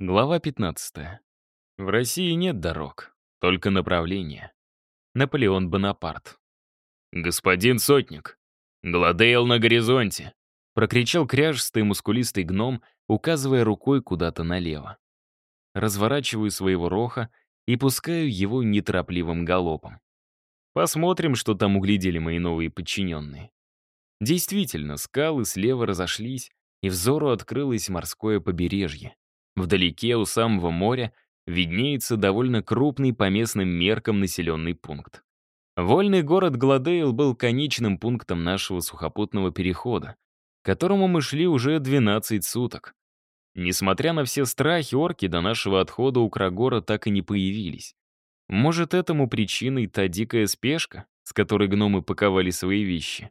Глава 15. В России нет дорог, только направления. Наполеон Бонапарт. «Господин Сотник, Гладейл на горизонте!» прокричал кряжестый мускулистый гном, указывая рукой куда-то налево. Разворачиваю своего роха и пускаю его неторопливым галопом. Посмотрим, что там углядели мои новые подчиненные. Действительно, скалы слева разошлись, и взору открылось морское побережье. Вдалеке, у самого моря, виднеется довольно крупный по местным меркам населенный пункт. Вольный город Гладейл был конечным пунктом нашего сухопутного перехода, к которому мы шли уже 12 суток. Несмотря на все страхи, орки до нашего отхода у Крагора так и не появились. Может, этому причиной та дикая спешка, с которой гномы паковали свои вещи.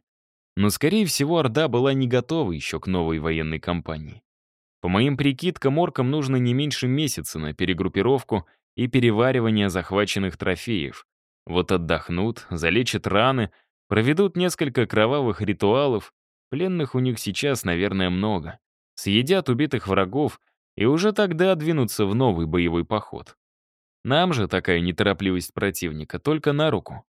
Но, скорее всего, Орда была не готова еще к новой военной кампании. По моим прикидкам, оркам нужно не меньше месяца на перегруппировку и переваривание захваченных трофеев. Вот отдохнут, залечат раны, проведут несколько кровавых ритуалов. Пленных у них сейчас, наверное, много. Съедят убитых врагов и уже тогда двинутся в новый боевой поход. Нам же такая неторопливость противника только на руку.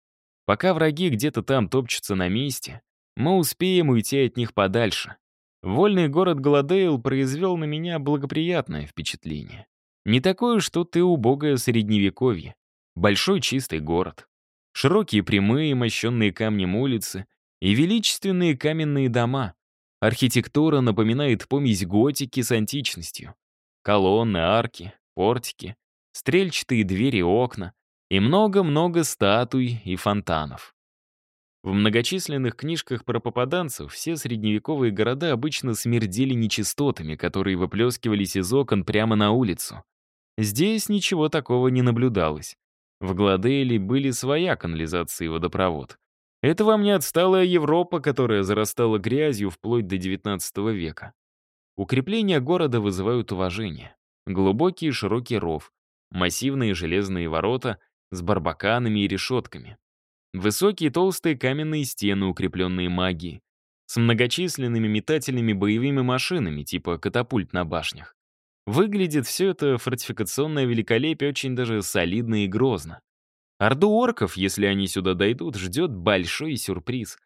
Пока враги где-то там топчутся на месте, мы успеем уйти от них подальше. Вольный город Гладейл произвел на меня благоприятное впечатление. Не такое, что ты убогое средневековье. Большой чистый город. Широкие прямые, мощенные камнем улицы и величественные каменные дома. Архитектура напоминает помесь готики с античностью. Колонны, арки, портики, стрельчатые двери и окна и много-много статуй и фонтанов. В многочисленных книжках про попаданцев все средневековые города обычно смердели нечистотами, которые выплескивались из окон прямо на улицу. Здесь ничего такого не наблюдалось. В Гладейле были своя канализация и водопровод. Это вам не отсталая Европа, которая зарастала грязью вплоть до XIX века. Укрепления города вызывают уважение. Глубокий и широкий ров, массивные железные ворота с барбаканами и решетками. Высокие толстые каменные стены, укрепленные магией, с многочисленными метательными боевыми машинами, типа катапульт на башнях. Выглядит все это фортификационное великолепие очень даже солидно и грозно. Орду орков, если они сюда дойдут, ждет большой сюрприз.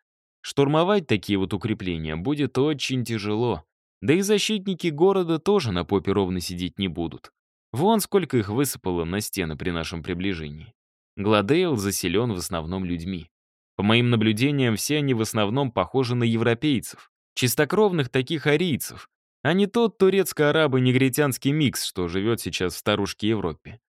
Штурмовать такие вот укрепления будет очень тяжело. Да и защитники города тоже на попе ровно сидеть не будут. Вон сколько их высыпало на стены при нашем приближении. Гладейл заселен в основном людьми. По моим наблюдениям, все они в основном похожи на европейцев, чистокровных таких арийцев, а не тот турецко-арабо-негритянский микс, что живет сейчас в старушке Европе.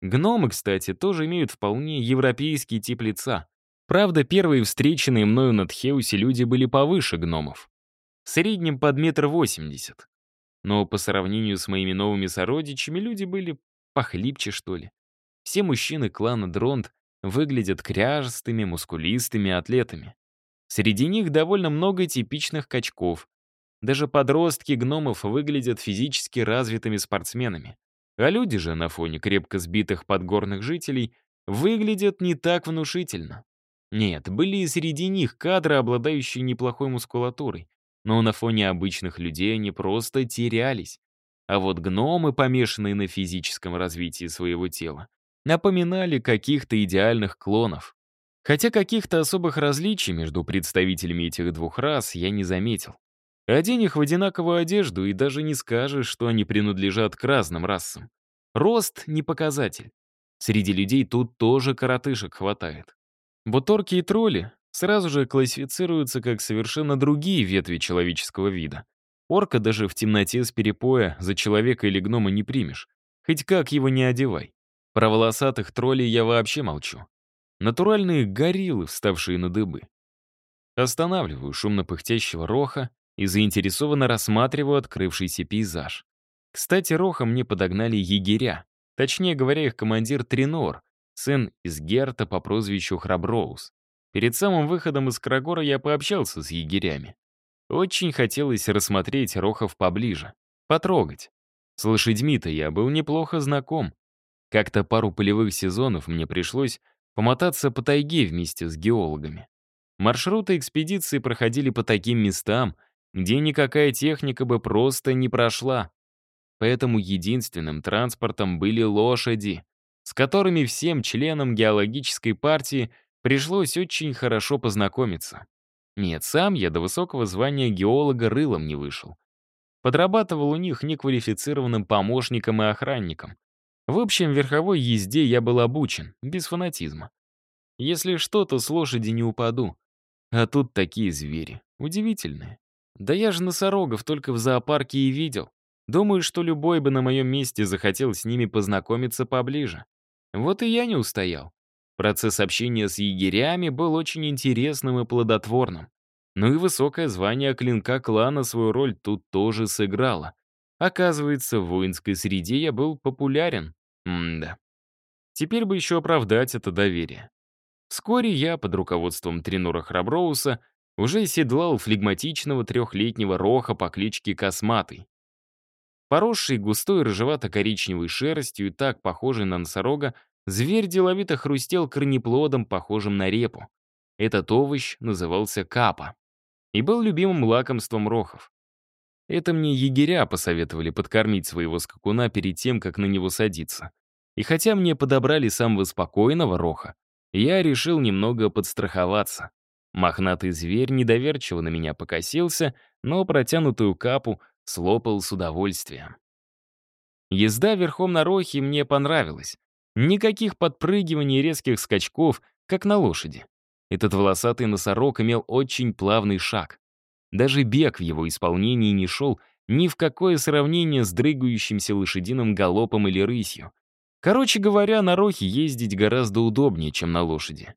Гномы, кстати, тоже имеют вполне европейский тип лица. Правда, первые встреченные мною на Тхеусе люди были повыше гномов. В среднем под метр восемьдесят. Но по сравнению с моими новыми сородичами люди были похлипче, что ли. Все мужчины клана Дронт выглядят кряжестыми, мускулистыми атлетами. Среди них довольно много типичных качков. Даже подростки гномов выглядят физически развитыми спортсменами. А люди же на фоне крепко сбитых подгорных жителей выглядят не так внушительно. Нет, были и среди них кадры, обладающие неплохой мускулатурой, но на фоне обычных людей они просто терялись. А вот гномы, помешанные на физическом развитии своего тела, напоминали каких-то идеальных клонов. Хотя каких-то особых различий между представителями этих двух рас я не заметил. Одень их в одинаковую одежду, и даже не скажешь, что они принадлежат к разным расам. Рост — не показатель. Среди людей тут тоже коротышек хватает. Буторки и тролли сразу же классифицируются как совершенно другие ветви человеческого вида. Орка даже в темноте с перепоя за человека или гнома не примешь. Хоть как его не одевай. Про волосатых троллей я вообще молчу. Натуральные гориллы, вставшие на дыбы. Останавливаю шумно пыхтящего роха и заинтересованно рассматриваю открывшийся пейзаж. Кстати, роха мне подогнали егеря. Точнее говоря, их командир Тринор, сын из Герта по прозвищу Храброус. Перед самым выходом из Крагора я пообщался с егерями. Очень хотелось рассмотреть рохов поближе, потрогать. С лошадьми-то я был неплохо знаком. Как-то пару полевых сезонов мне пришлось помотаться по тайге вместе с геологами. Маршруты экспедиции проходили по таким местам, где никакая техника бы просто не прошла. поэтому единственным транспортом были лошади, с которыми всем членам геологической партии пришлось очень хорошо познакомиться. Нет, сам я до высокого звания геолога рылом не вышел. Подрабатывал у них неквалифицированным помощником и охранником. В общем, верховой езде я был обучен, без фанатизма. Если что, то с лошади не упаду. А тут такие звери. Удивительные. Да я же носорогов только в зоопарке и видел. Думаю, что любой бы на моем месте захотел с ними познакомиться поближе. Вот и я не устоял. Процесс общения с егерями был очень интересным и плодотворным. Ну и высокое звание клинка клана свою роль тут тоже сыграло. Оказывается, в воинской среде я был популярен. М-да. Теперь бы еще оправдать это доверие. Вскоре я, под руководством тренера Храброуса, уже седлал флегматичного трехлетнего роха по кличке Косматый. Поросший густой рыжевато-коричневой шерстью и так похожий на носорога, зверь деловито хрустел корнеплодом, похожим на репу. Этот овощ назывался капа и был любимым лакомством рохов. Это мне егеря посоветовали подкормить своего скакуна перед тем, как на него садиться. И хотя мне подобрали самого спокойного роха, я решил немного подстраховаться. Мохнатый зверь недоверчиво на меня покосился, но протянутую капу слопал с удовольствием. Езда верхом на рохе мне понравилась. Никаких подпрыгиваний и резких скачков, как на лошади. Этот волосатый носорог имел очень плавный шаг. Даже бег в его исполнении не шел ни в какое сравнение с дрыгающимся лошадиным галопом или рысью. Короче говоря, на рохе ездить гораздо удобнее, чем на лошади.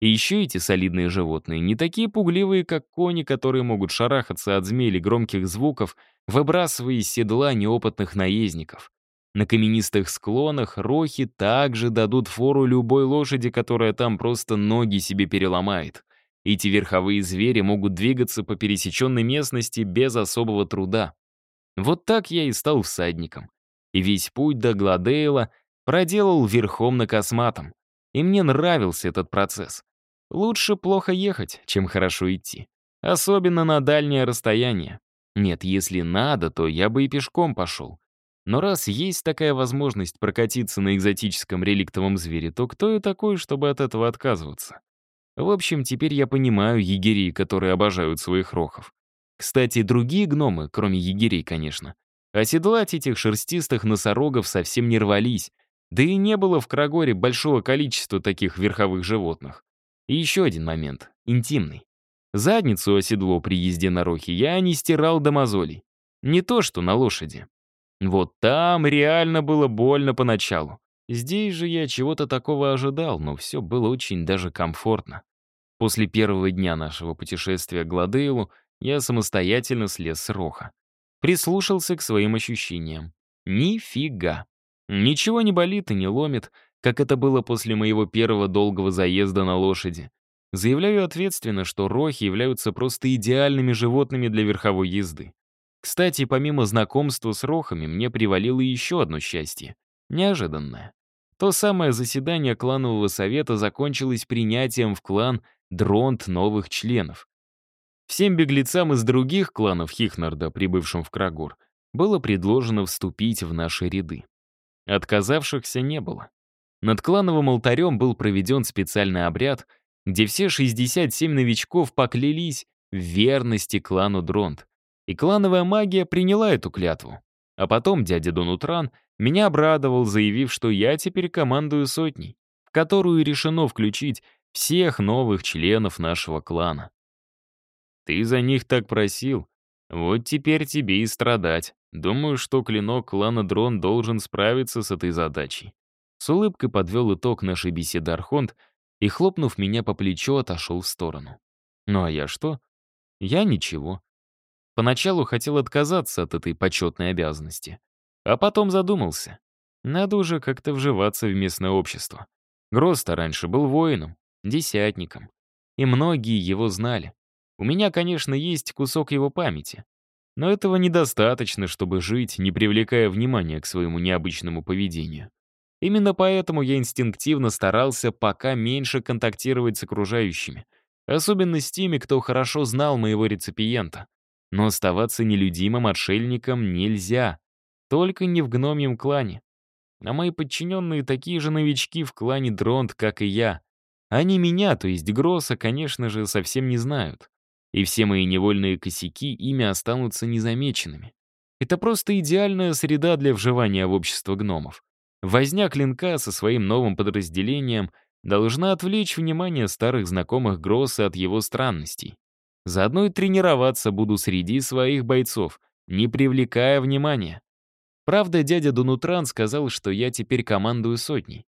И еще эти солидные животные не такие пугливые, как кони, которые могут шарахаться от змей или громких звуков, выбрасывая из седла неопытных наездников. На каменистых склонах рохи также дадут фору любой лошади, которая там просто ноги себе переломает. Эти верховые звери могут двигаться по пересеченной местности без особого труда. Вот так я и стал всадником. И весь путь до Гладейла проделал верхом на косматом. И мне нравился этот процесс. Лучше плохо ехать, чем хорошо идти. Особенно на дальнее расстояние. Нет, если надо, то я бы и пешком пошел. Но раз есть такая возможность прокатиться на экзотическом реликтовом звере, то кто я такой, чтобы от этого отказываться? В общем, теперь я понимаю егерей, которые обожают своих рохов. Кстати, другие гномы, кроме егерей, конечно, оседлать этих шерстистых носорогов совсем не рвались, да и не было в Крагоре большого количества таких верховых животных. И еще один момент, интимный. Задницу оседло при езде на рохе я не стирал до мозолей. Не то, что на лошади. Вот там реально было больно поначалу. Здесь же я чего-то такого ожидал, но все было очень даже комфортно. После первого дня нашего путешествия к Гладейлу я самостоятельно слез с роха. Прислушался к своим ощущениям. Нифига. Ничего не болит и не ломит, как это было после моего первого долгого заезда на лошади. Заявляю ответственно, что рохи являются просто идеальными животными для верховой езды. Кстати, помимо знакомства с рохами, мне привалило еще одно счастье. Неожиданное. То самое заседание кланового совета закончилось принятием в клан дронт новых членов. Всем беглецам из других кланов Хихнарда, прибывшим в Крагор, было предложено вступить в наши ряды. Отказавшихся не было. Над клановым алтарем был проведен специальный обряд, где все 67 новичков поклялись в верности клану Дронт. И клановая магия приняла эту клятву. А потом дядя Донутран меня обрадовал, заявив, что я теперь командую сотней, в которую решено включить всех новых членов нашего клана. Ты за них так просил, вот теперь тебе и страдать. Думаю, что клинок клана Дрон должен справиться с этой задачей. С улыбкой подвел итог нашей беседы Архонт и, хлопнув меня по плечу, отошел в сторону. Ну а я что? Я ничего. Поначалу хотел отказаться от этой почетной обязанности. А потом задумался. Надо уже как-то вживаться в местное общество. Гроста раньше был воином, десятником. И многие его знали. У меня, конечно, есть кусок его памяти. Но этого недостаточно, чтобы жить, не привлекая внимания к своему необычному поведению. Именно поэтому я инстинктивно старался пока меньше контактировать с окружающими, особенно с теми, кто хорошо знал моего реципиента. Но оставаться нелюдимым отшельником нельзя. Только не в гномьем клане. А мои подчиненные такие же новички в клане Дронт, как и я. Они меня, то есть Гросса, конечно же, совсем не знают. И все мои невольные косяки ими останутся незамеченными. Это просто идеальная среда для вживания в общество гномов. Возня клинка со своим новым подразделением должна отвлечь внимание старых знакомых Гросса от его странностей. Заодно и тренироваться буду среди своих бойцов, не привлекая внимания. Правда, дядя Дунутран сказал, что я теперь командую сотней.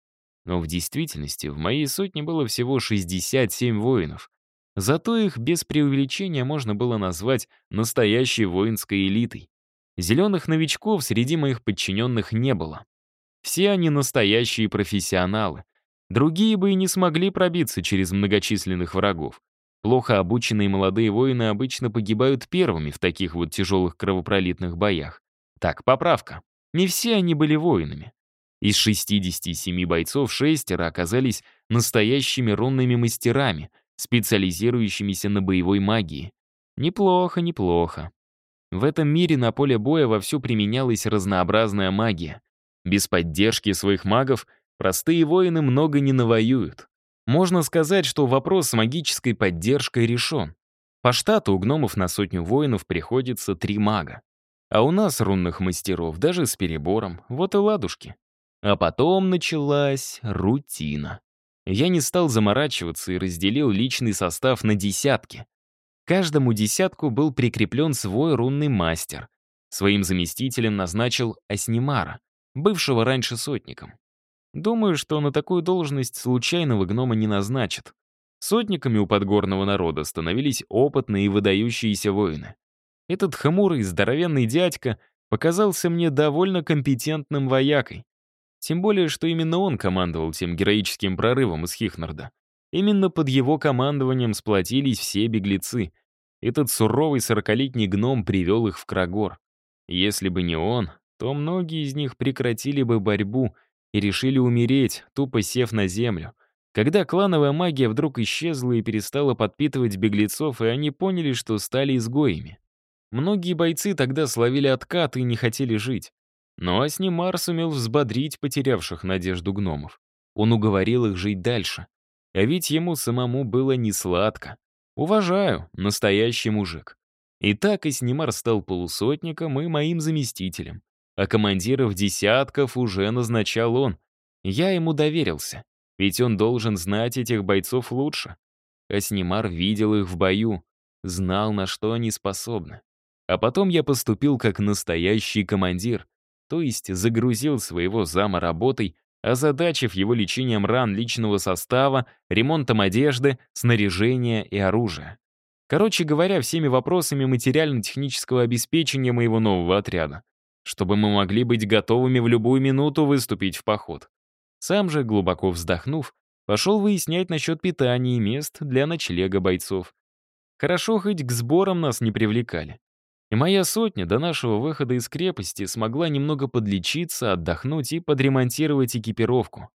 Но в действительности в моей сотне было всего 67 воинов. Зато их без преувеличения можно было назвать настоящей воинской элитой. Зеленых новичков среди моих подчиненных не было. Все они настоящие профессионалы. Другие бы и не смогли пробиться через многочисленных врагов. Плохо обученные молодые воины обычно погибают первыми в таких вот тяжелых кровопролитных боях. Так, поправка. Не все они были воинами. Из 67 бойцов шестеро оказались настоящими рунными мастерами, специализирующимися на боевой магии. Неплохо, неплохо. В этом мире на поле боя вовсю применялась разнообразная магия. Без поддержки своих магов простые воины много не навоюют. Можно сказать, что вопрос с магической поддержкой решен. По штату у гномов на сотню воинов приходится три мага. А у нас рунных мастеров даже с перебором, вот и ладушки. А потом началась рутина. Я не стал заморачиваться и разделил личный состав на десятки. Каждому десятку был прикреплен свой рунный мастер. Своим заместителем назначил Аснимара, бывшего раньше сотником. Думаю, что на такую должность случайного гнома не назначат. Сотниками у подгорного народа становились опытные и выдающиеся воины. Этот хмурый, здоровенный дядька показался мне довольно компетентным воякой. Тем более, что именно он командовал тем героическим прорывом из Хихнарда. Именно под его командованием сплотились все беглецы. Этот суровый сорокалетний гном привел их в Крагор. Если бы не он, то многие из них прекратили бы борьбу и решили умереть, тупо сев на землю. Когда клановая магия вдруг исчезла и перестала подпитывать беглецов, и они поняли, что стали изгоями. Многие бойцы тогда словили откат и не хотели жить. Но Аснимар сумел взбодрить потерявших надежду гномов. Он уговорил их жить дальше. А ведь ему самому было не сладко. Уважаю, настоящий мужик. И так Аснимар стал полусотником и моим заместителем. А командиров десятков уже назначал он. Я ему доверился, ведь он должен знать этих бойцов лучше. Аснимар видел их в бою, знал, на что они способны. А потом я поступил как настоящий командир, то есть загрузил своего зама работой, озадачив его лечением ран личного состава, ремонтом одежды, снаряжения и оружия. Короче говоря, всеми вопросами материально-технического обеспечения моего нового отряда, чтобы мы могли быть готовыми в любую минуту выступить в поход. Сам же, глубоко вздохнув, пошел выяснять насчет питания и мест для ночлега бойцов. Хорошо, хоть к сборам нас не привлекали. И моя сотня до нашего выхода из крепости смогла немного подлечиться, отдохнуть и подремонтировать экипировку.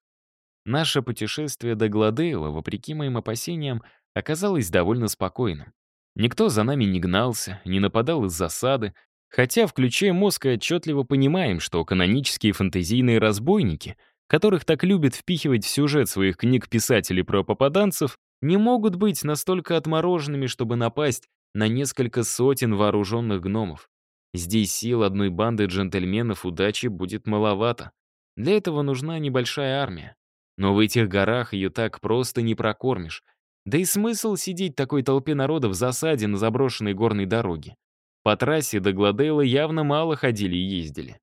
Наше путешествие до Гладейла, вопреки моим опасениям, оказалось довольно спокойным. Никто за нами не гнался, не нападал из засады, хотя, включая мозг, и отчетливо понимаем, что канонические фэнтезийные разбойники, которых так любят впихивать в сюжет своих книг писателей про попаданцев, не могут быть настолько отмороженными, чтобы напасть на несколько сотен вооруженных гномов. Здесь сил одной банды джентльменов удачи будет маловато. Для этого нужна небольшая армия. Но в этих горах ее так просто не прокормишь. Да и смысл сидеть такой толпе народа в засаде на заброшенной горной дороге. По трассе до Гладейла явно мало ходили и ездили.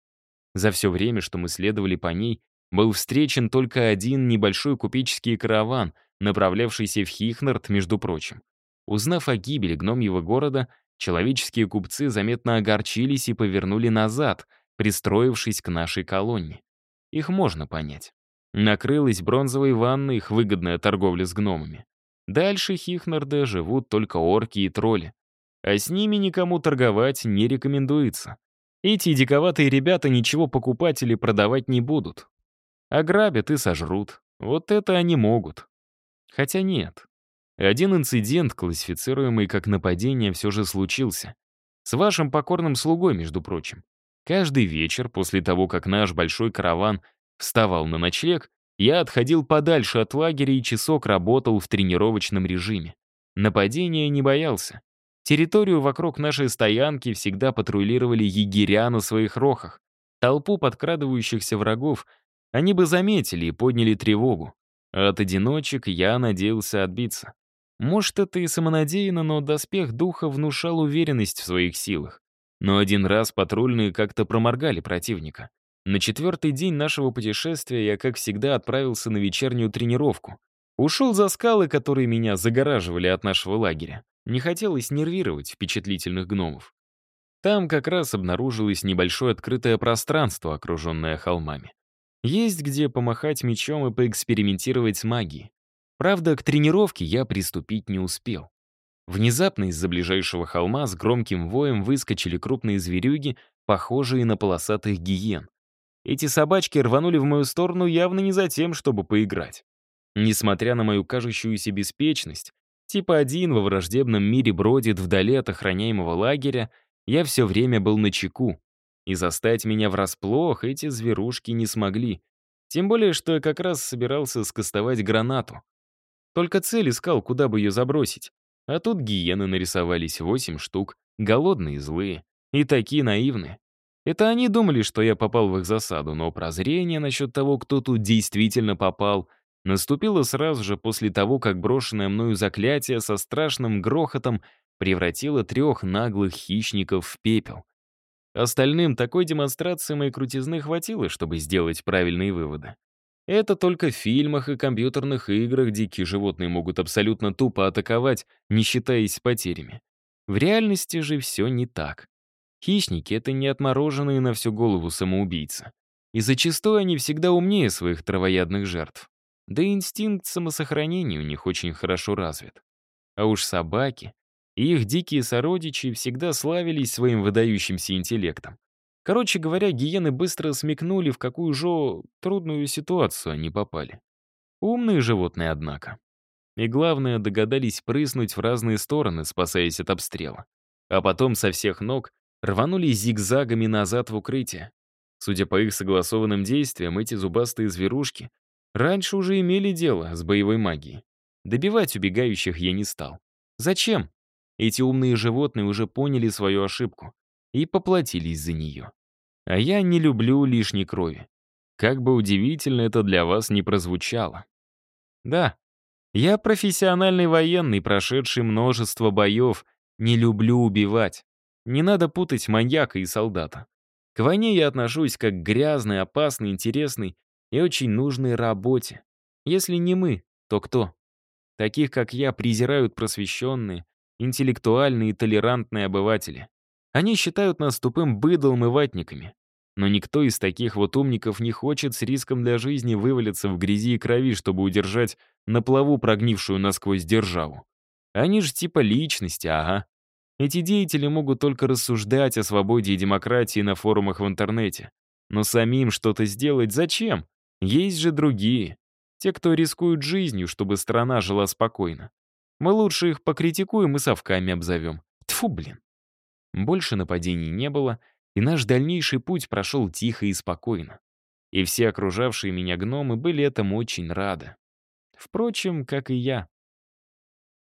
За все время, что мы следовали по ней, был встречен только один небольшой купеческий караван, направлявшийся в Хихнард, между прочим. Узнав о гибели гномьего города, человеческие купцы заметно огорчились и повернули назад, пристроившись к нашей колонне. Их можно понять. Накрылась бронзовой ванной их выгодная торговля с гномами. Дальше Хихнарда живут только орки и тролли. А с ними никому торговать не рекомендуется. Эти диковатые ребята ничего покупать или продавать не будут. Ограбят и сожрут. Вот это они могут. Хотя нет. Один инцидент, классифицируемый как нападение, все же случился. С вашим покорным слугой, между прочим. Каждый вечер, после того, как наш большой караван вставал на ночлег, я отходил подальше от лагеря и часок работал в тренировочном режиме. Нападения не боялся. Территорию вокруг нашей стоянки всегда патрулировали егеря на своих рохах. Толпу подкрадывающихся врагов они бы заметили и подняли тревогу. От одиночек я надеялся отбиться. Может, это и самонадеянно, но доспех духа внушал уверенность в своих силах. Но один раз патрульные как-то проморгали противника. На четвертый день нашего путешествия я, как всегда, отправился на вечернюю тренировку. Ушел за скалы, которые меня загораживали от нашего лагеря. Не хотелось нервировать впечатлительных гномов. Там как раз обнаружилось небольшое открытое пространство, окруженное холмами. Есть где помахать мечом и поэкспериментировать с магией. Правда, к тренировке я приступить не успел. Внезапно из-за ближайшего холма с громким воем выскочили крупные зверюги, похожие на полосатых гиен. Эти собачки рванули в мою сторону явно не за тем, чтобы поиграть. Несмотря на мою кажущуюся беспечность, типа один во враждебном мире бродит вдали от охраняемого лагеря, я все время был на чеку, и застать меня врасплох эти зверушки не смогли. Тем более, что я как раз собирался скостовать гранату. Только цель искал, куда бы ее забросить. А тут гиены нарисовались восемь штук, голодные и злые, и такие наивные. Это они думали, что я попал в их засаду, но прозрение насчет того, кто тут действительно попал, наступило сразу же после того, как брошенное мною заклятие со страшным грохотом превратило трех наглых хищников в пепел. Остальным такой демонстрации моей крутизны хватило, чтобы сделать правильные выводы. Это только в фильмах и компьютерных играх дикие животные могут абсолютно тупо атаковать, не считаясь потерями. В реальности же все не так. Хищники — это не отмороженные на всю голову самоубийцы. И зачастую они всегда умнее своих травоядных жертв. Да и инстинкт самосохранения у них очень хорошо развит. А уж собаки и их дикие сородичи всегда славились своим выдающимся интеллектом. Короче говоря, гиены быстро смекнули, в какую же трудную ситуацию они попали. Умные животные, однако. И главное, догадались прыснуть в разные стороны, спасаясь от обстрела. А потом со всех ног рванули зигзагами назад в укрытие. Судя по их согласованным действиям, эти зубастые зверушки раньше уже имели дело с боевой магией. Добивать убегающих я не стал. Зачем? Эти умные животные уже поняли свою ошибку и поплатились за нее. А я не люблю лишней крови. Как бы удивительно это для вас не прозвучало. Да, я профессиональный военный, прошедший множество боев, не люблю убивать. Не надо путать маньяка и солдата. К войне я отношусь как к грязной, опасной, интересной и очень нужной работе. Если не мы, то кто? Таких, как я, презирают просвещенные, интеллектуальные и толерантные обыватели. Они считают нас тупым быдлом и ватниками. Но никто из таких вот умников не хочет с риском для жизни вывалиться в грязи и крови, чтобы удержать на плаву прогнившую насквозь державу. Они же типа личности, ага. Эти деятели могут только рассуждать о свободе и демократии на форумах в интернете. Но самим что-то сделать зачем? Есть же другие. Те, кто рискуют жизнью, чтобы страна жила спокойно. Мы лучше их покритикуем и совками обзовем. Тфу, блин. Больше нападений не было, и наш дальнейший путь прошел тихо и спокойно. И все окружавшие меня гномы были этому очень рады. Впрочем, как и я.